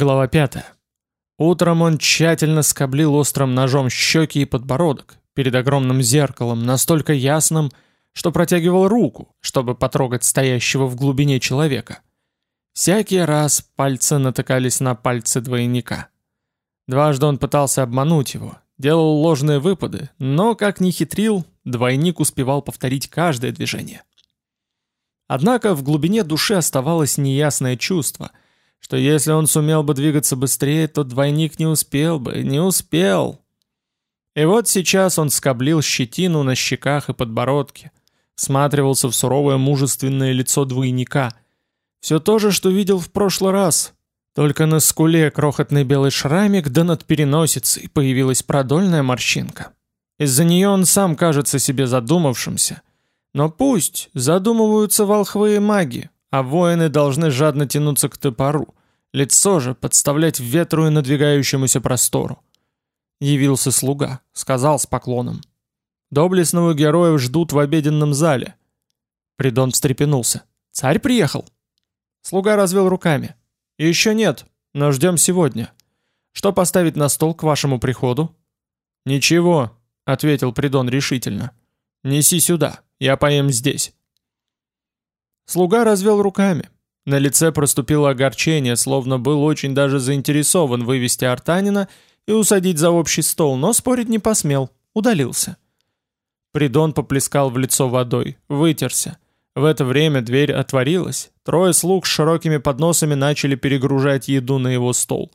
Глава 5. Утром он тщательно скоблил острым ножом щеки и подбородок перед огромным зеркалом, настолько ясным, что протягивал руку, чтобы потрогать стоящего в глубине человека. Всякий раз пальцы натыкались на пальцы двойника. Дважды он пытался обмануть его, делал ложные выпады, но, как ни хитрил, двойник успевал повторить каждое движение. Однако в глубине души оставалось неясное чувство — что если он сумел бы двигаться быстрее, то двойник не успел бы, не успел. И вот сейчас он скоблил щетину на щеках и подбородке, всматривался в суровое мужественное лицо двойника. Все то же, что видел в прошлый раз. Только на скуле крохотный белый шрамик, да над переносицей появилась продольная морщинка. Из-за нее он сам кажется себе задумавшимся. Но пусть задумываются волхвые маги, а воины должны жадно тянуться к топору, лицо же подставлять ветру и надвигающемуся простору. Явился слуга, сказал с поклоном. «Доблестного героя ждут в обеденном зале». Придон встрепенулся. «Царь приехал?» Слуга развел руками. «Еще нет, но ждем сегодня. Что поставить на стол к вашему приходу?» «Ничего», — ответил Придон решительно. «Неси сюда, я поем здесь». Слуга развел руками. На лице проступило огорчение, словно был очень даже заинтересован вывести Артанина и усадить за общий стол, но спорить не посмел, удалился. Придон поплескал в лицо водой, вытерся. В это время дверь отворилась, трое слуг с широкими подносами начали перегружать еду на его стол.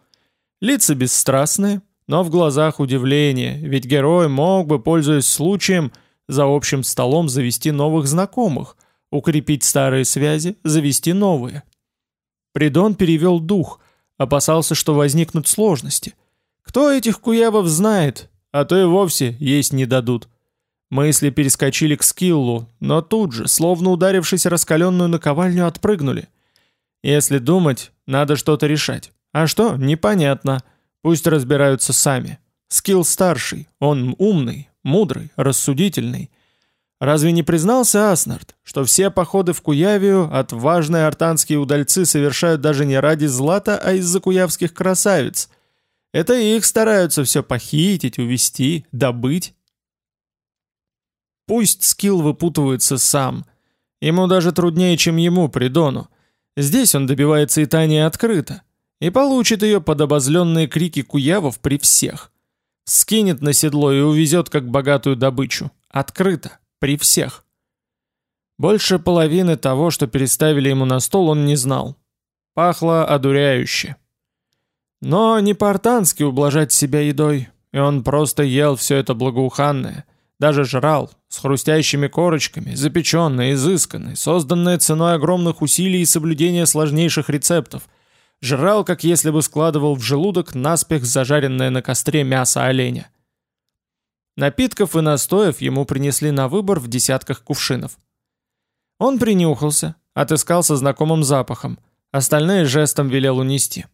Лица бесстрастные, но в глазах удивление, ведь герой мог бы, пользуясь случаем, за общим столом завести новых знакомых, укрепить старые связи, завести новые. Придон перевел дух, опасался, что возникнут сложности. Кто этих куявов знает, а то и вовсе есть не дадут. Мысли перескочили к скиллу, но тут же, словно ударившись раскаленную наковальню, отпрыгнули. Если думать, надо что-то решать. А что, непонятно. Пусть разбираются сами. Скилл старший, он умный, мудрый, рассудительный — Разве не признался Аснард, что все походы в Куявию отважные артанские удальцы совершают даже не ради злата, а из-за куявских красавиц? Это их стараются все похитить, увести, добыть. Пусть скилл выпутывается сам. Ему даже труднее, чем ему, Придону. Здесь он добивается и Тани открыто. И получит ее под обозленные крики куявов при всех. Скинет на седло и увезет как богатую добычу. Открыто. При всех. Больше половины того, что переставили ему на стол, он не знал. Пахло одуряюще. Но не по-артански ублажать себя едой, и он просто ел все это благоуханное, даже жрал, с хрустящими корочками, запеченное, изысканное, созданное ценой огромных усилий и соблюдения сложнейших рецептов. Жрал, как если бы складывал в желудок наспех зажаренное на костре мясо оленя. Напитков и настоев ему принесли на выбор в десятках кувшинов. Он принюхался, отыскал со знакомым запахом, остальные жестом велел унести.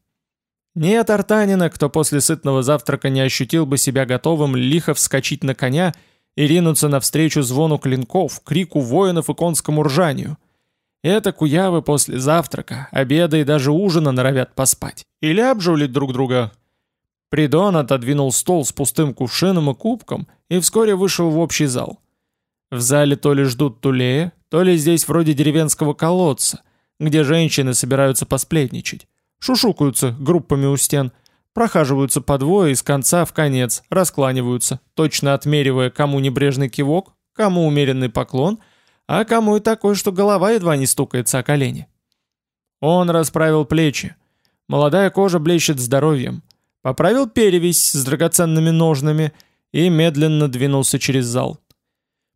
Нет артанина, кто после сытного завтрака не ощутил бы себя готовым лихо вскочить на коня и ринуться навстречу звону клинков, крику воинов и конскому ржанию. Это куявы после завтрака, обеда и даже ужина норовят поспать. Или обжулить друг друга, Придон отодвинул стол с пустым кувшином и кубком и вскоре вышел в общий зал. В зале то ли ждут Тулея, то ли здесь вроде деревенского колодца, где женщины собираются посплетничать. Шушукаются группами у стен, прохаживаются по двое из конца в конец, раскланиваются, точно отмеривая, кому небрежный кивок, кому умеренный поклон, а кому и такой, что голова едва не стукается о колени. Он расправил плечи. Молодая кожа блещет здоровьем. Поправил перевязь с драгоценными ножнами и медленно двинулся через зал.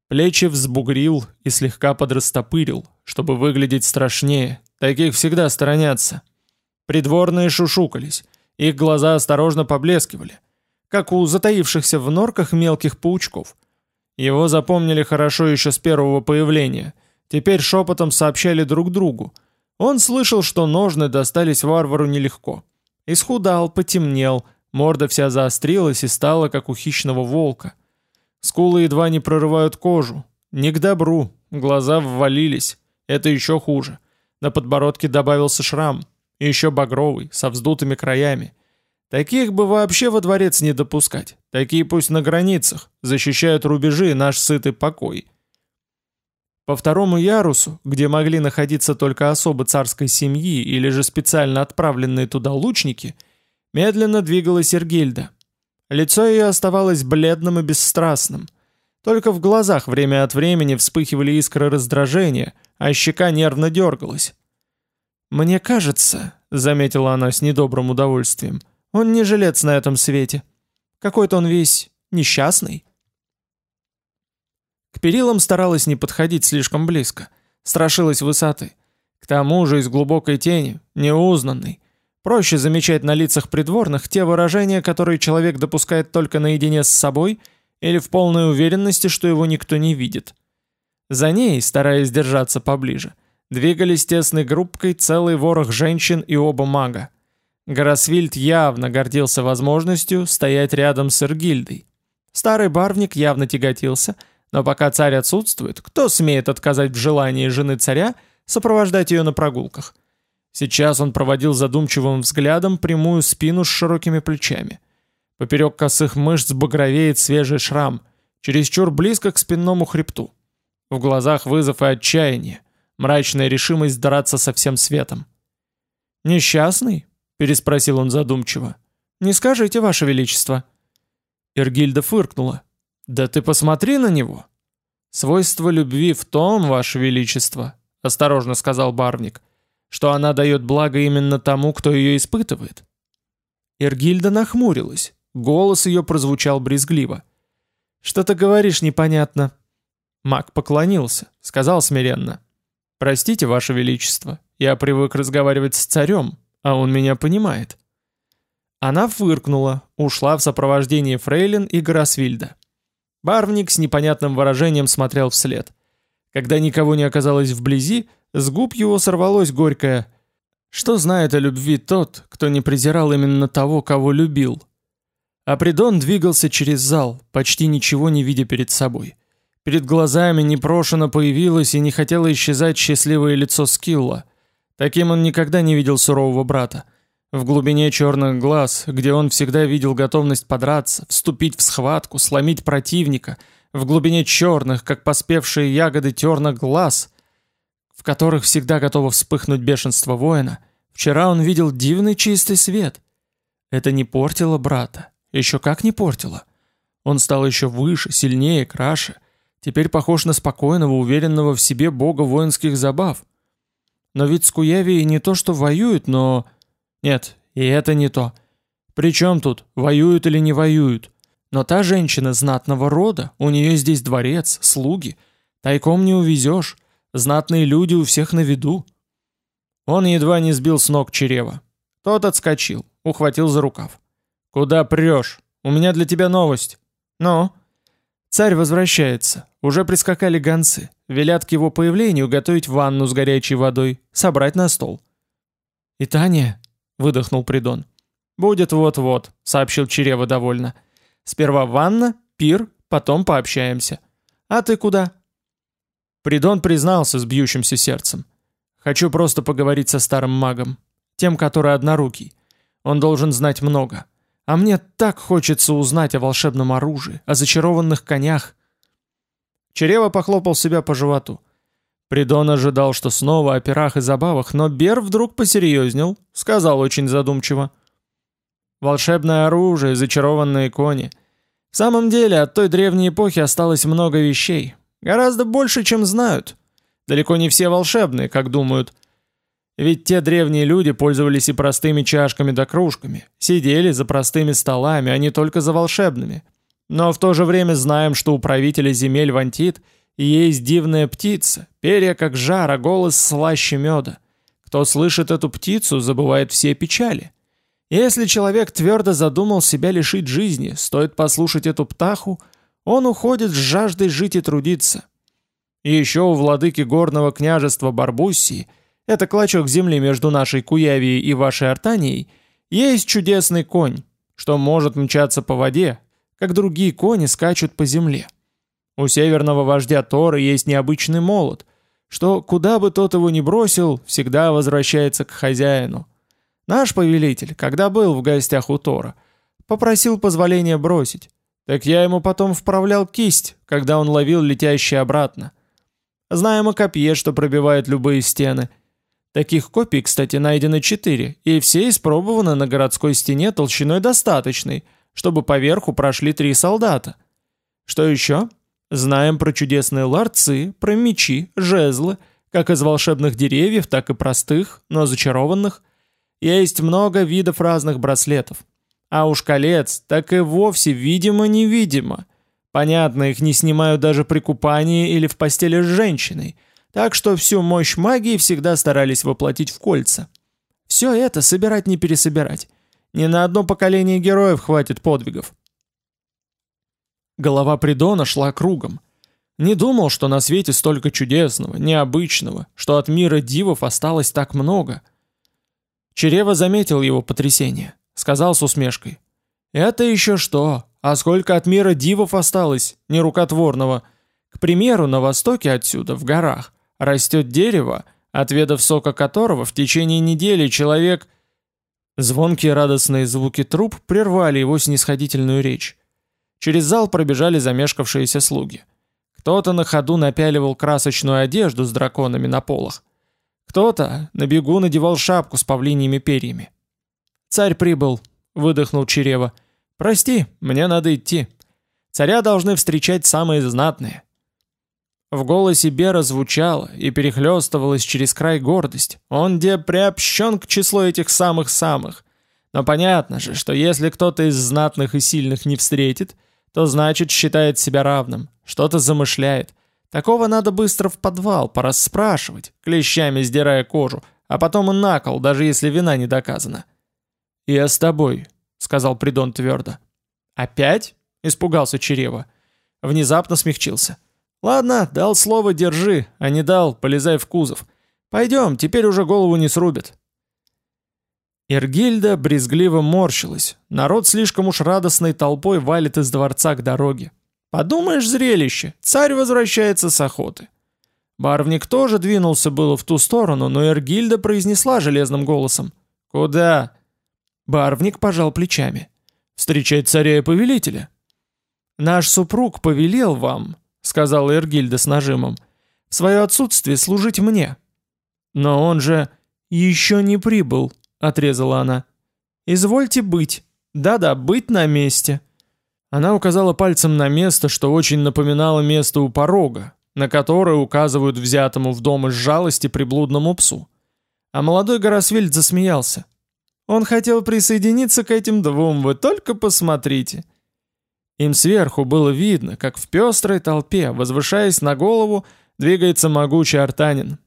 Плечи взбугрил и слегка подрастопырил, чтобы выглядеть страшнее. Таких всегда сторонятся. Придворные шушукались, их глаза осторожно поблескивали, как у затаившихся в норках мелких паучков. Его запомнили хорошо еще с первого появления. Теперь шепотом сообщали друг другу. Он слышал, что ножны достались варвару нелегко. Исхудал, потемнел, морда вся заострилась и стала, как у хищного волка. Скулы едва не прорывают кожу. Не к добру, глаза ввалились. Это еще хуже. На подбородке добавился шрам. И еще багровый, со вздутыми краями. Таких бы вообще во дворец не допускать. Такие пусть на границах, защищают рубежи наш сытый покой. По второму ярусу, где могли находиться только особы царской семьи или же специально отправленные туда лучники, медленно двигалась Эргильда. Лицо ее оставалось бледным и бесстрастным. Только в глазах время от времени вспыхивали искры раздражения, а щека нервно дергалась. «Мне кажется», — заметила она с недобрым удовольствием, — «он не жилец на этом свете. Какой-то он весь несчастный». К перилам старалась не подходить слишком близко, страшилась высоты. К тому же из глубокой тени, неузнанной. Проще замечать на лицах придворных те выражения, которые человек допускает только наедине с собой или в полной уверенности, что его никто не видит. За ней, стараясь держаться поближе, двигались тесной группкой целый ворох женщин и оба мага. Гарасвильд явно гордился возможностью стоять рядом с Эргильдой. Старый барвник явно тяготился – но пока царь отсутствует, кто смеет отказать в желании жены царя сопровождать ее на прогулках? Сейчас он проводил задумчивым взглядом прямую спину с широкими плечами. Поперек косых мышц багровеет свежий шрам, чересчур близко к спинному хребту. В глазах вызов и отчаяние, мрачная решимость драться со всем светом. «Несчастный?» — переспросил он задумчиво. «Не скажите, Ваше Величество». Иргильда фыркнула. «Да ты посмотри на него!» «Свойство любви в том, Ваше Величество», — осторожно сказал Барвник, «что она дает благо именно тому, кто ее испытывает». Иргильда нахмурилась, голос ее прозвучал брезгливо. «Что ты говоришь непонятно?» Маг поклонился, сказал смиренно. «Простите, Ваше Величество, я привык разговаривать с царем, а он меня понимает». Она фыркнула, ушла в сопровождении Фрейлин и Гарасвильда. Барвник с непонятным выражением смотрел вслед. Когда никого не оказалось вблизи, с губ его сорвалось горькое «Что знает о любви тот, кто не презирал именно того, кого любил?» А Придон двигался через зал, почти ничего не видя перед собой. Перед глазами непрошено появилось и не хотело исчезать счастливое лицо Скилла. Таким он никогда не видел сурового брата. В глубине черных глаз, где он всегда видел готовность подраться, вступить в схватку, сломить противника, в глубине черных, как поспевшие ягоды терных глаз, в которых всегда готово вспыхнуть бешенство воина, вчера он видел дивный чистый свет. Это не портило брата, еще как не портило. Он стал еще выше, сильнее, краше, теперь похож на спокойного, уверенного в себе бога воинских забав. Но ведь Скуявии не то что воюют, но нет, и это не то. Причем тут, воюют или не воюют? Но та женщина знатного рода, у нее здесь дворец, слуги. Тайком не увезешь, знатные люди у всех на виду. Он едва не сбил с ног Черева. Тот отскочил, ухватил за рукав. «Куда прешь? У меня для тебя новость». «Ну?» «Царь возвращается. Уже прискакали гонцы. Велят к его появлению готовить ванну с горячей водой, собрать на стол». «И Таня?» — выдохнул Придон. «Будет вот-вот», — сообщил Черева довольно. «Сперва ванна, пир, потом пообщаемся. А ты куда?» Придон признался с бьющимся сердцем. «Хочу просто поговорить со старым магом, тем, который однорукий. Он должен знать много. А мне так хочется узнать о волшебном оружии, о зачарованных конях». Черева похлопал себя по животу. Придон ожидал, что снова о пирах и забавах, но Бер вдруг посерьезнел, сказал очень задумчиво. «Волшебное оружие, зачарованные кони. В самом деле, от той древней эпохи осталось много вещей. Гораздо больше, чем знают. Далеко не все волшебные, как думают. Ведь те древние люди пользовались и простыми чашками да кружками, сидели за простыми столами, а не только за волшебными. Но в то же время знаем, что у правителя земель Вантит – есть дивная птица, перья как жар, а голос слаще меда. Кто слышит эту птицу, забывает все печали. Если человек твердо задумал себя лишить жизни, стоит послушать эту птаху, он уходит с жаждой жить и трудиться. И еще у владыки горного княжества Барбуссии, это клочок земли между нашей Куявией и вашей Артанией, есть чудесный конь, что может мчаться по воде, как другие кони скачут по земле. У северного вождя Тора есть необычный молот, что куда бы тот его ни бросил, всегда возвращается к хозяину. Наш повелитель, когда был в гостях у Тора, попросил позволения бросить. Так я ему потом вправлял кисть, когда он ловил летящий обратно. Знаем о копье, что пробивает любые стены. Таких копий, кстати, найдено четыре, и все испробованы на городской стене толщиной достаточной, чтобы поверху прошли три солдата. Что еще? Знаем про чудесные ларцы, про мечи, жезлы, как из волшебных деревьев, так и простых, но зачарованных. Есть много видов разных браслетов. А уж колец, так и вовсе видимо-невидимо. Понятно, их не снимают даже при купании или в постели с женщиной. Так что всю мощь магии всегда старались воплотить в кольца. Все это собирать не пересобирать. Ни на одно поколение героев хватит подвигов. Голова Придона шла кругом. Не думал, что на свете столько чудесного, необычного, что от мира дивов осталось так много. Черева заметил его потрясение. Сказал с усмешкой. «Это еще что? А сколько от мира дивов осталось, нерукотворного? К примеру, на востоке отсюда, в горах, растет дерево, отведав сока которого в течение недели человек...» Звонкие радостные звуки труб прервали его снисходительную речь. Через зал пробежали замешкавшиеся слуги. Кто-то на ходу напяливал красочную одежду с драконами на полах. Кто-то на бегу надевал шапку с павлиньими перьями. «Царь прибыл», — выдохнул Черева. «Прости, мне надо идти. Царя должны встречать самые знатные». В голосе Бера звучало и перехлестывалась через край гордость. Он где приобщен к числу этих самых-самых. Но понятно же, что если кто-то из знатных и сильных не встретит, то значит считает себя равным, что-то замышляет. Такого надо быстро в подвал, порасспрашивать, клещами сдирая кожу, а потом и на кол, даже если вина не доказана. «Я с тобой», — сказал Придон твердо. «Опять?» — испугался Черева. Внезапно смягчился. «Ладно, дал слово, держи, а не дал, полезай в кузов. Пойдем, теперь уже голову не срубят». Иргильда брезгливо морщилась. Народ слишком уж радостной толпой валит из дворца к дороге. Подумаешь, зрелище, царь возвращается с охоты. Барвник тоже двинулся было в ту сторону, но Иргильда произнесла железным голосом. «Куда?» Барвник пожал плечами. «Встречать царя и повелителя». «Наш супруг повелел вам», — сказала Эргильда с нажимом, — «в свое отсутствие служить мне». «Но он же еще не прибыл», — отрезала она. «Извольте быть. Да-да, быть на месте». Она указала пальцем на место, что очень напоминало место у порога, на которое указывают взятому в дом из жалости приблудному псу. А молодой Горосвельд засмеялся. Он хотел присоединиться к этим двум, вы только посмотрите. Им сверху было видно, как в пестрой толпе, возвышаясь на голову, двигается могучий артанин.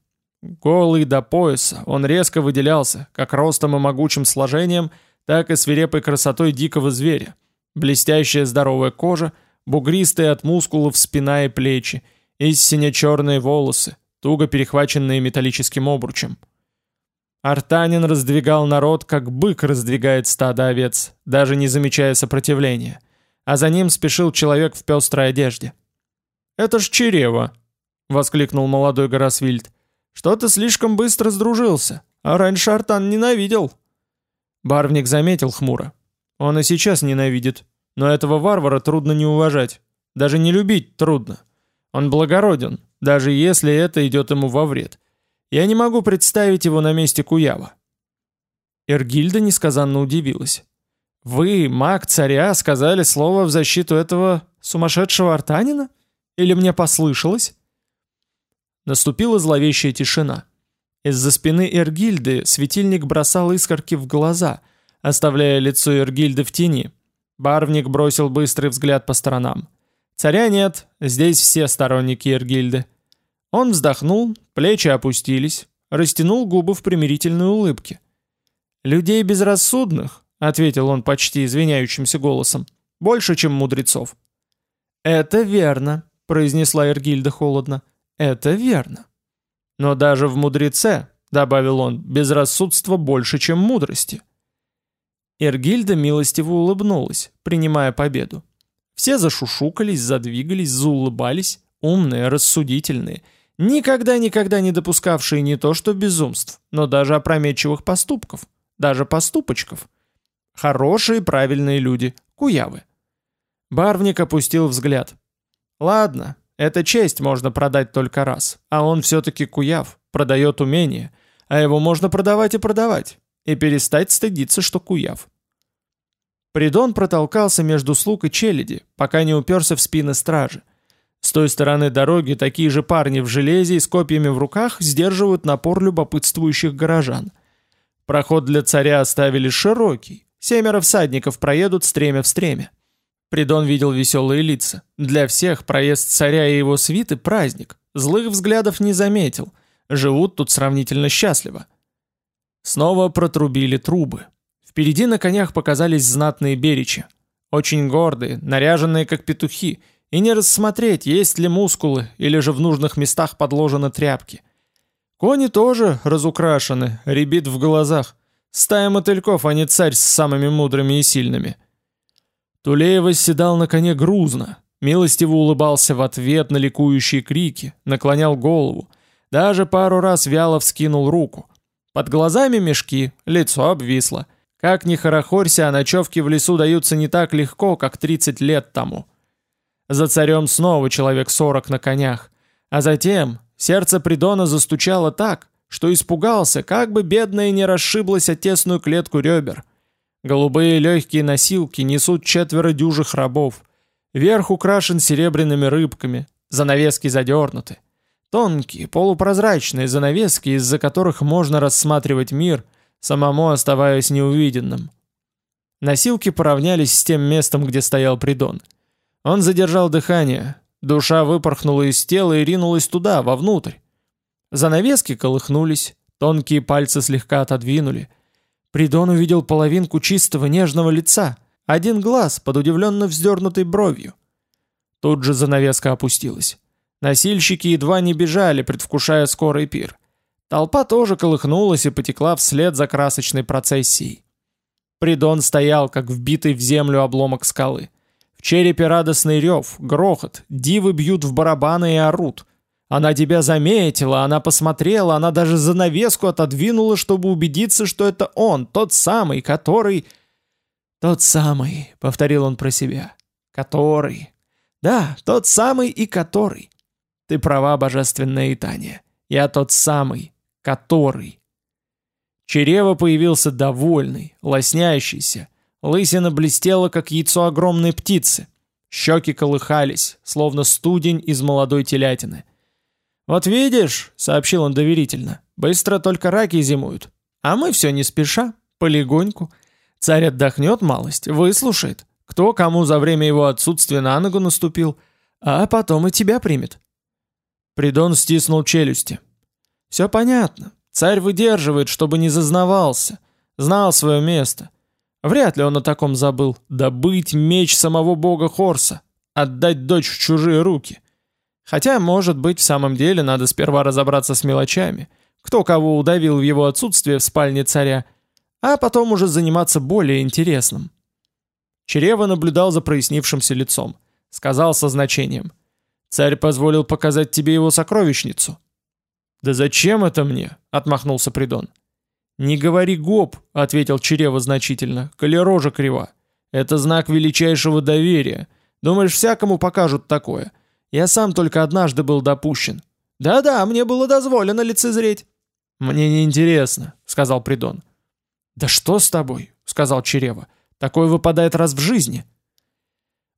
Голый до пояса, он резко выделялся, как ростом и могучим сложением, так и свирепой красотой дикого зверя. Блестящая здоровая кожа, бугристые от мускулов спина и плечи, истинно черные волосы, туго перехваченные металлическим обручем. Артанин раздвигал народ, как бык раздвигает стадо овец, даже не замечая сопротивления. А за ним спешил человек в пестрой одежде. «Это ж Черева!» — воскликнул молодой Горосвильд. «Что ты слишком быстро сдружился, а раньше Артан ненавидел». Барвник заметил хмуро. «Он и сейчас ненавидит, но этого варвара трудно не уважать. Даже не любить трудно. Он благороден, даже если это идет ему во вред. Я не могу представить его на месте Куява». Эргильда несказанно удивилась. «Вы, маг царя, сказали слово в защиту этого сумасшедшего артанина? Или мне послышалось?» Наступила зловещая тишина. Из-за спины Эргильды светильник бросал искорки в глаза, оставляя лицо Эргильды в тени. Барвник бросил быстрый взгляд по сторонам. «Царя нет, здесь все сторонники Эргильды». Он вздохнул, плечи опустились, растянул губы в примирительной улыбке. «Людей безрассудных», — ответил он почти извиняющимся голосом, — «больше, чем мудрецов». «Это верно», — произнесла Эргильда холодно, — «это верно». «Но даже в мудреце», — добавил он, — «безрассудство больше, чем мудрости». Эргильда милостиво улыбнулась, принимая победу. Все зашушукались, задвигались, заулыбались, умные, рассудительные — Никогда-никогда не допускавшие не то что безумств, но даже опрометчивых поступков. даже поступочков. Хорошие, правильные люди, куявы. Барвник опустил взгляд. Ладно, эта честь можно продать только раз, а он все-таки куяв, продает умение, а его можно продавать и продавать, и перестать стыдиться, что куяв. Придон протолкался между слуг и челяди, пока не уперся в спины стражи. С той стороны дороги такие же парни в железе и с копьями в руках сдерживают напор любопытствующих горожан. Проход для царя оставили широкий, семеро всадников проедут стремя в стремя. Придон видел веселые лица. Для всех проезд царя и его свиты – праздник. Злых взглядов не заметил. Живут тут сравнительно счастливо. Снова протрубили трубы. Впереди на конях показались знатные беричи. Очень гордые, наряженные как петухи. И не рассмотреть, есть ли мускулы, или же в нужных местах подложены тряпки. Кони тоже разукрашены, ребит в глазах. Стая мотыльков, а не царь с самыми мудрыми и сильными – Тулея восседал на коне грузно, милостиво улыбался в ответ на ликующие крики, наклонял голову, даже пару раз вяло вскинул руку. Под глазами мешки, лицо обвисло. Как ни хорохорься, а ночевки в лесу даются не так легко, как 30 лет тому. За царем снова человек 40 на конях. А затем сердце Придона застучало так, что испугался, как бы бедная не расшиблась о тесную клетку ребер. Голубые легкие носилки несут четверо дюжих рабов. Верх украшен серебряными рыбками, занавески задернуты. Тонкие, полупрозрачные занавески, из-за которых можно рассматривать мир, самому оставаясь неувиденным. Носилки поравнялись с тем местом, где стоял придон. Он задержал дыхание, душа выпорхнула из тела и ринулась туда, вовнутрь. Занавески колыхнулись, тонкие пальцы слегка отодвинули, Придон увидел половинку чистого нежного лица, один глаз под удивленно вздернутой бровью. Тут же занавеска опустилась. Носильщики едва не бежали, предвкушая скорый пир. Толпа тоже колыхнулась и потекла вслед за красочной процессией. Придон стоял, как вбитый в землю обломок скалы. В черепе радостный рев, грохот, дивы бьют в барабаны и орут — она тебя заметила, она посмотрела, она даже занавеску отодвинула, чтобы убедиться, что это он, тот самый, который... «Тот самый», — повторил он про себя, — «который». «Да, тот самый и который». Ты права, божественная Итания. Я тот самый, который. Черева появился довольный, лоснящийся. Лысина блестела, как яйцо огромной птицы. Щеки колыхались, словно студень из молодой телятины. «Вот видишь», — сообщил он доверительно, — «быстро только раки зимуют. А мы все не спеша, полегоньку. Царь отдохнет малость, выслушает, кто кому за время его отсутствия на ногу наступил, а потом и тебя примет». Придон стиснул челюсти. «Все понятно. Царь выдерживает, чтобы не зазнавался. Знал свое место. Вряд ли он о таком забыл. Добыть меч самого бога Хорса. Отдать дочь в чужие руки. Хотя, может быть, в самом деле надо сперва разобраться с мелочами, кто кого удавил в его отсутствие в спальне царя, а потом уже заниматься более интересным. Черева наблюдал за прояснившимся лицом. Сказал со значением. «Царь позволил показать тебе его сокровищницу». «Да зачем это мне?» — отмахнулся Придон. «Не говори гоп», — ответил Черева значительно, — «коли рожа крива. Это знак величайшего доверия. Думаешь, всякому покажут такое?» Я сам только однажды был допущен. Да-да, мне было дозволено лицезреть. Мне не интересно, сказал Придон. Да что с тобой? сказал Черева. Такое выпадает раз в жизни.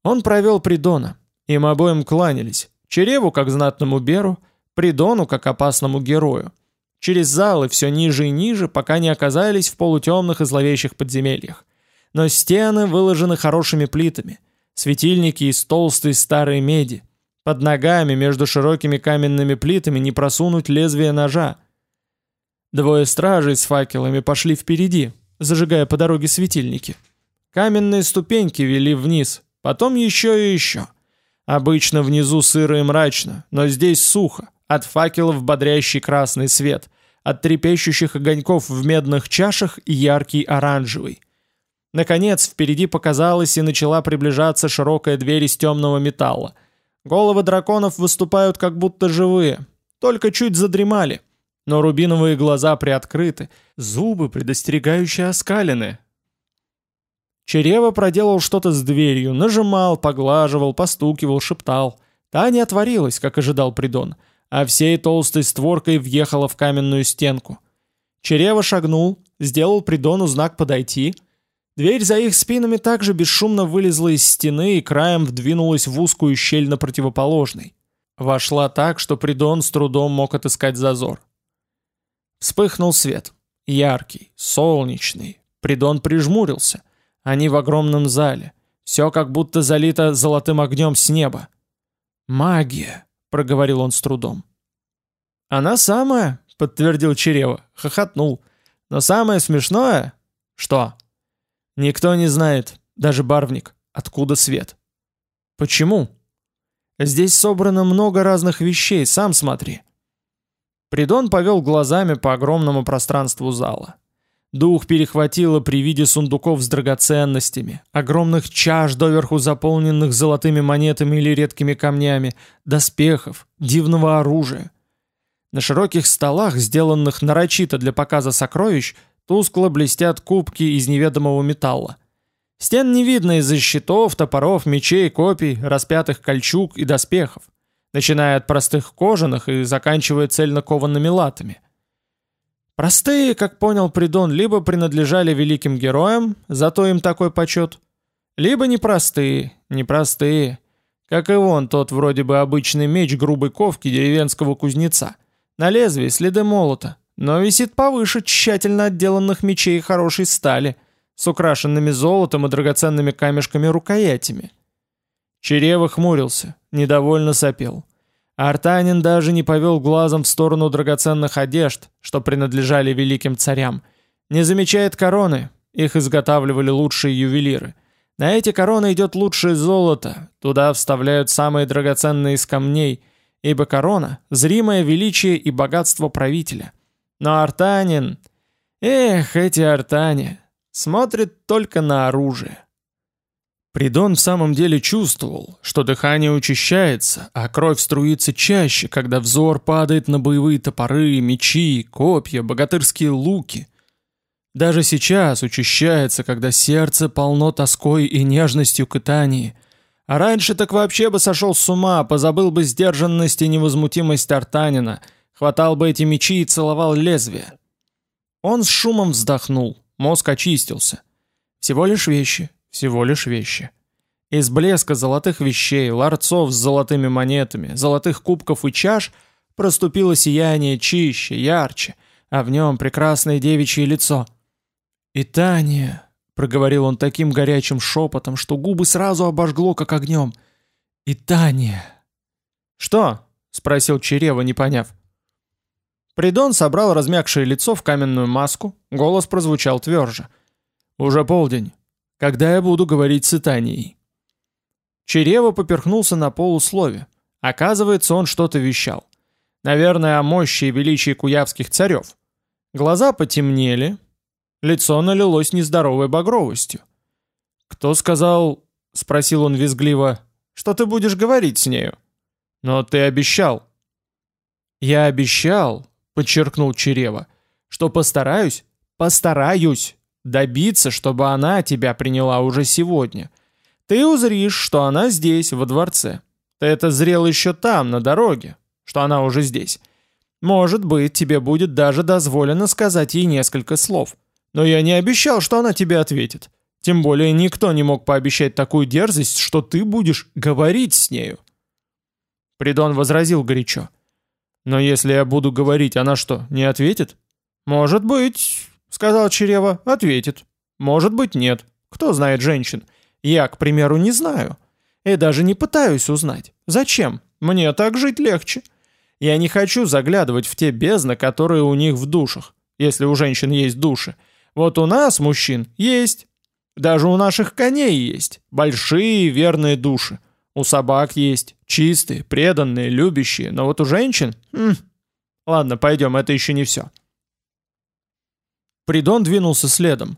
Он провел Придона. Им обоим кланялись. Череву как знатному беру, Придону как опасному герою. Через залы все ниже и ниже, пока не оказались в полутемных и зловещих подземельях. Но стены выложены хорошими плитами, светильники из толстой старой меди, под ногами между широкими каменными плитами не просунуть лезвие ножа. Двое стражей с факелами пошли впереди, зажигая по дороге светильники. Каменные ступеньки вели вниз, потом еще и еще. Обычно внизу сыро и мрачно, но здесь сухо, от факелов бодрящий красный свет, от трепещущих огоньков в медных чашах яркий оранжевый. Наконец, впереди показалась и начала приближаться широкая дверь из темного металла — Головы драконов выступают как будто живые, только чуть задремали. но рубиновые глаза приоткрыты, зубы предостерегающие оскалены. Черева проделал что-то с дверью, нажимал, поглаживал, постукивал, шептал. Та не отворилась, как ожидал Придон, а всей толстой створкой въехала в каменную стенку. Черева шагнул, сделал Придону знак подойти. Дверь за их спинами также бесшумно вылезла из стены и краем вдвинулась в узкую щель на противоположной. Вошла так, что Придон с трудом мог отыскать зазор. Вспыхнул свет. Яркий, солнечный. Придон прижмурился. Они в огромном зале. Все как будто залито золотым огнем с неба. «Магия», — проговорил он с трудом. «Она самая», — подтвердил Черева, хохотнул. «Но самое смешное...» «Что?» «Никто не знает, даже барвник, откуда свет». «Почему?» «Здесь собрано много разных вещей, сам смотри». Придон повел глазами по огромному пространству зала. Дух перехватило при виде сундуков с драгоценностями, огромных чаш, доверху заполненных золотыми монетами или редкими камнями, доспехов, дивного оружия. На широких столах, сделанных нарочито для показа сокровищ, тускло блестят кубки из неведомого металла. Стен не видно из-за щитов, топоров, мечей, копий, распятых кольчуг и доспехов начиная от простых кожаных и заканчивая цельнокованными латами. Простые, как понял Придон, либо принадлежали великим героям, зато им такой почет, либо непростые, непростые, как и вон тот вроде бы обычный меч грубой ковки деревенского кузнеца. На лезвии следы молота, но висит повыше тщательно отделанных мечей хорошей стали, с украшенными золотом и драгоценными камешками рукоятями. Черева хмурился, недовольно сопел. Артанин даже не повел глазом в сторону драгоценных одежд, что принадлежали великим царям. Не замечает короны, их изготавливали лучшие ювелиры. На эти короны идет лучшее золото, туда вставляют самые драгоценные из камней, ибо корона – зримое величие и богатство правителя. Но Артанин... Эх, эти Артане! Смотрит только на оружие. Придон в самом деле чувствовал, что дыхание учащается, а кровь струится чаще, когда взор падает на боевые топоры, мечи, копья, богатырские луки. Даже сейчас учащается, когда сердце полно тоской и нежностью к Итании. А раньше так вообще бы сошел с ума, позабыл бы сдержанность и невозмутимость Артанина, хватал бы эти мечи и целовал лезвие. Он с шумом вздохнул, мозг очистился. Всего лишь вещи, всего лишь вещи. Из блеска золотых вещей, ларцов с золотыми монетами, золотых кубков и чаш проступило сияние чище, ярче, а в нем прекрасное девичье лицо. «И Таня!» — проговорил он таким горячим шепотом, что губы сразу обожгло, как огнем. «И Таня!» «Что?» — спросил Черева, не поняв. Придон собрал размягшее лицо в каменную маску, голос прозвучал тверже. «Уже полдень когда я буду говорить с Итанией. Черева поперхнулся на полуслове. Оказывается, он что-то вещал. Наверное, о мощи и величии куявских царев. Глаза потемнели, лицо налилось нездоровой багровостью. «Кто сказал?» — спросил он визгливо. «Что ты будешь говорить с нею?» «Но ты обещал». «Я обещал», — подчеркнул Черева, — «что постараюсь, постараюсь Добиться, чтобы она тебя приняла уже сегодня. Ты узришь, что она здесь, во дворце. Ты это зрел еще там, на дороге, что она уже здесь. Может быть, тебе будет даже дозволено сказать ей несколько слов. Но я не обещал, что она тебе ответит. Тем более никто не мог пообещать такую дерзость, что ты будешь говорить с нею. Придон возразил горячо. Но если я буду говорить, она что, не ответит? Может быть, — сказал Черева, — ответит. Может быть, нет. Кто знает женщин? Я, к примеру, не знаю. И даже не пытаюсь узнать. Зачем? Мне так жить легче. Я не хочу заглядывать в те бездны, которые у них в душах, если у женщин есть души. Вот у нас, мужчин, есть. Даже у наших коней есть. Большие верные души. У собак есть. Чистые, преданные, любящие. Но вот у женщин... М -м. Ладно, пойдем, это еще не все. Придон двинулся следом.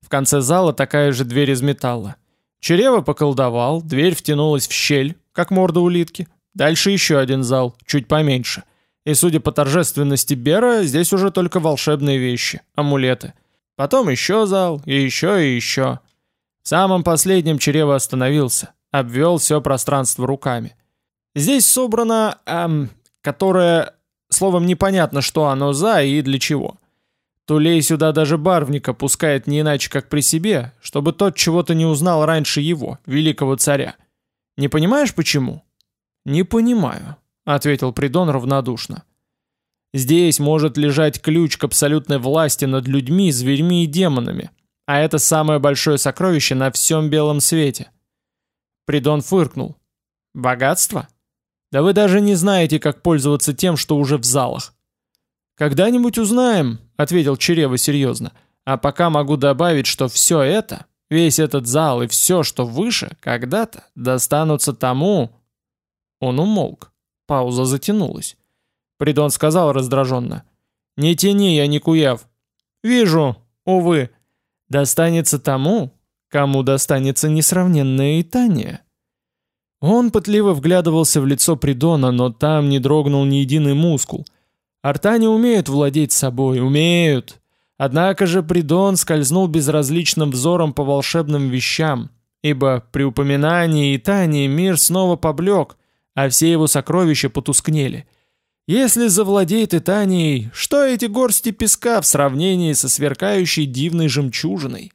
В конце зала такая же дверь из металла. Черева поколдовал, дверь втянулась в щель, как морда улитки. Дальше еще один зал, чуть поменьше. И судя по торжественности Бера, здесь уже только волшебные вещи, амулеты. Потом еще зал, и еще, и еще. В самом последнем Черева остановился, обвел все пространство руками. Здесь собрано, эм, которое, словом, непонятно, что оно за и для чего. Тулей сюда даже барвника пускает не иначе, как при себе, чтобы тот чего-то не узнал раньше его, великого царя. Не понимаешь, почему? Не понимаю, ответил Придон равнодушно. Здесь может лежать ключ к абсолютной власти над людьми, зверьми и демонами, а это самое большое сокровище на всем белом свете. Придон фыркнул. Богатство? Да вы даже не знаете, как пользоваться тем, что уже в залах. «Когда-нибудь узнаем», — ответил Черева серьезно. «А пока могу добавить, что все это, весь этот зал и все, что выше, когда-то достанутся тому...» Он умолк. Пауза затянулась. Придон сказал раздраженно. «Не тяни, я не куяв». «Вижу, увы. Достанется тому, кому достанется несравненное Итания». Он пытливо вглядывался в лицо Придона, но там не дрогнул ни единый мускул — Артане умеют владеть собой, умеют. Однако же Придон скользнул безразличным взором по волшебным вещам, ибо при упоминании Итании мир снова поблек, а все его сокровища потускнели. Если завладеет Итанией, что эти горсти песка в сравнении со сверкающей дивной жемчужиной?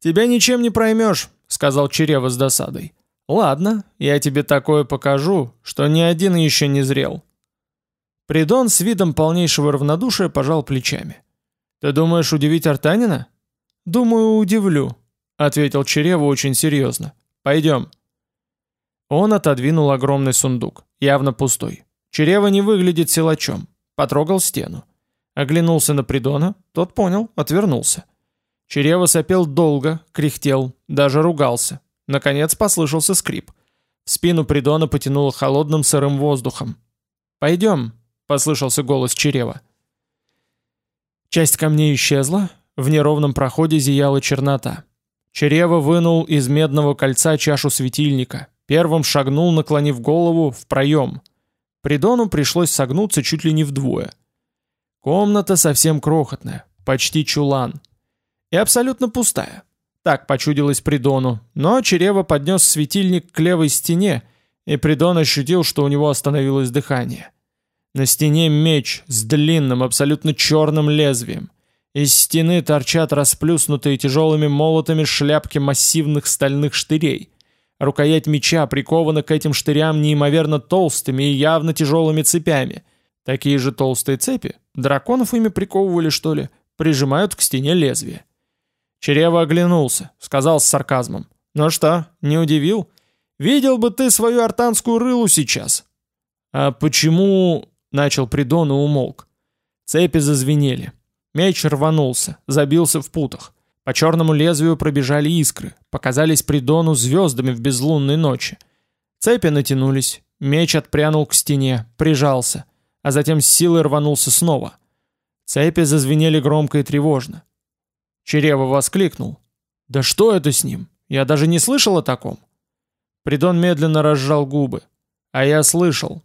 «Тебя ничем не проймешь», — сказал Черева с досадой. «Ладно, я тебе такое покажу, что ни один еще не зрел». Придон с видом полнейшего равнодушия пожал плечами. «Ты думаешь удивить Артанина?» «Думаю, удивлю», — ответил Черева очень серьезно. «Пойдем». Он отодвинул огромный сундук, явно пустой. Черева не выглядит силачом. Потрогал стену. Оглянулся на Придона, тот понял, отвернулся. Черева сопел долго, кряхтел, даже ругался. Наконец послышался скрип. В спину Придона потянуло холодным сырым воздухом. «Пойдем», — послышался голос Черева. Часть камней исчезла, в неровном проходе зияла чернота. Черева вынул из медного кольца чашу светильника, первым шагнул, наклонив голову, в проем. Придону пришлось согнуться чуть ли не вдвое. Комната совсем крохотная, почти чулан. И абсолютно пустая. Так почудилось Придону, но Черева поднес светильник к левой стене, и Придон ощутил, что у него остановилось дыхание. На стене меч с длинным, абсолютно черным лезвием. Из стены торчат расплюснутые тяжелыми молотами шляпки массивных стальных штырей. Рукоять меча прикована к этим штырям неимоверно толстыми и явно тяжелыми цепями. Такие же толстые цепи, драконов ими приковывали что ли, прижимают к стене лезвие. Черева оглянулся, сказал с сарказмом. «Ну что, не удивил? Видел бы ты свою артанскую рылу сейчас!» «А почему...» — начал Придон и умолк. Цепи зазвенели. Меч рванулся, забился в путах. По черному лезвию пробежали искры, показались Придону звездами в безлунной ночи. Цепи натянулись, меч отпрянул к стене, прижался, а затем с силой рванулся снова. Цепи зазвенели громко и тревожно. Черева воскликнул. «Да что это с ним? Я даже не слышал о таком!» Придон медленно разжал губы. «А я слышал».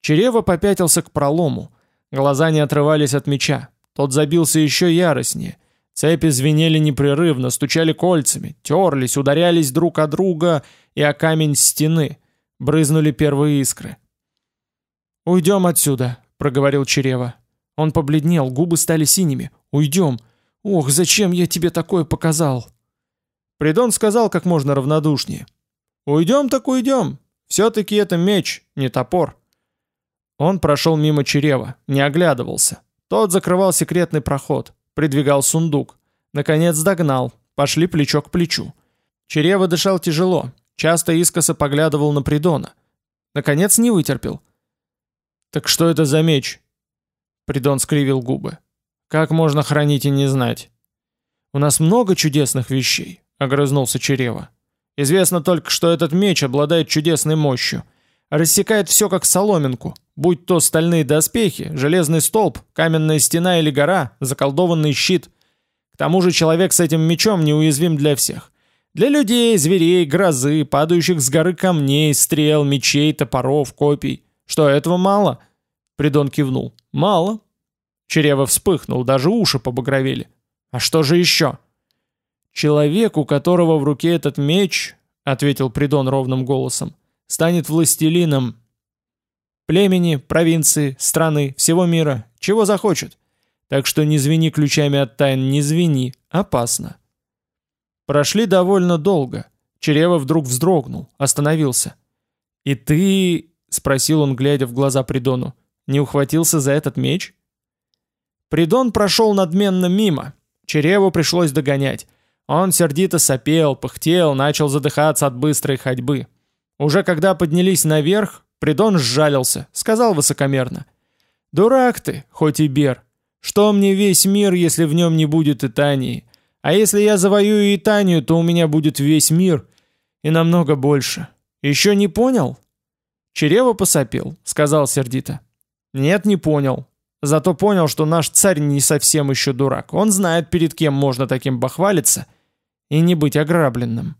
Черева попятился к пролому. Глаза не отрывались от меча. Тот забился еще яростнее. Цепи звенели непрерывно, стучали кольцами, терлись, ударялись друг о друга и о камень стены. Брызнули первые искры. «Уйдем отсюда», — проговорил Черева. Он побледнел, губы стали синими. «Уйдем! «Ох, зачем я тебе такое показал?» Придон сказал как можно равнодушнее. «Уйдем так уйдем. Все-таки это меч, не топор». Он прошел мимо Черева, не оглядывался. Тот закрывал секретный проход, придвигал сундук. Наконец догнал, пошли плечо к плечу. Черева дышал тяжело, часто искоса поглядывал на Придона. Наконец не вытерпел. «Так что это за меч?» Придон скривил губы. Как можно хранить и не знать? У нас много чудесных вещей, огрызнулся Черева. Известно только, что этот меч обладает чудесной мощью. Рассекает все как соломинку, будь то стальные доспехи, железный столб, каменная стена или гора, заколдованный щит. К тому же человек с этим мечом неуязвим для всех. Для людей, зверей, грозы, падающих с горы камней, стрел, мечей, топоров, копий. Что, этого мало?» Придон кивнул. «Мало». Черева вспыхнул, даже уши побагровели. «А что же еще?» «Человек, у которого в руке этот меч, — ответил Придон ровным голосом, — станет властелином племени, провинции, страны, всего мира, чего захочет. Так что не звени ключами от тайн, не звени, опасно». Прошли довольно долго. Черева вдруг вздрогнул, остановился. «И ты...» — спросил он, глядя в глаза Придону. «Не ухватился за этот меч?» Придон прошел надменно мимо. Череву пришлось догонять. Он сердито сопел, пыхтел, начал задыхаться от быстрой ходьбы. Уже когда поднялись наверх, Придон сжалился, сказал высокомерно. «Дурак ты, хоть и бер. Что мне весь мир, если в нем не будет Итании? А если я завоюю Итанию, то у меня будет весь мир. И намного больше. Еще не понял?» Черева посопел, сказал сердито. «Нет, не понял. Зато понял, что наш царь не совсем еще дурак. Он знает, перед кем можно таким бахвалиться и не быть ограбленным».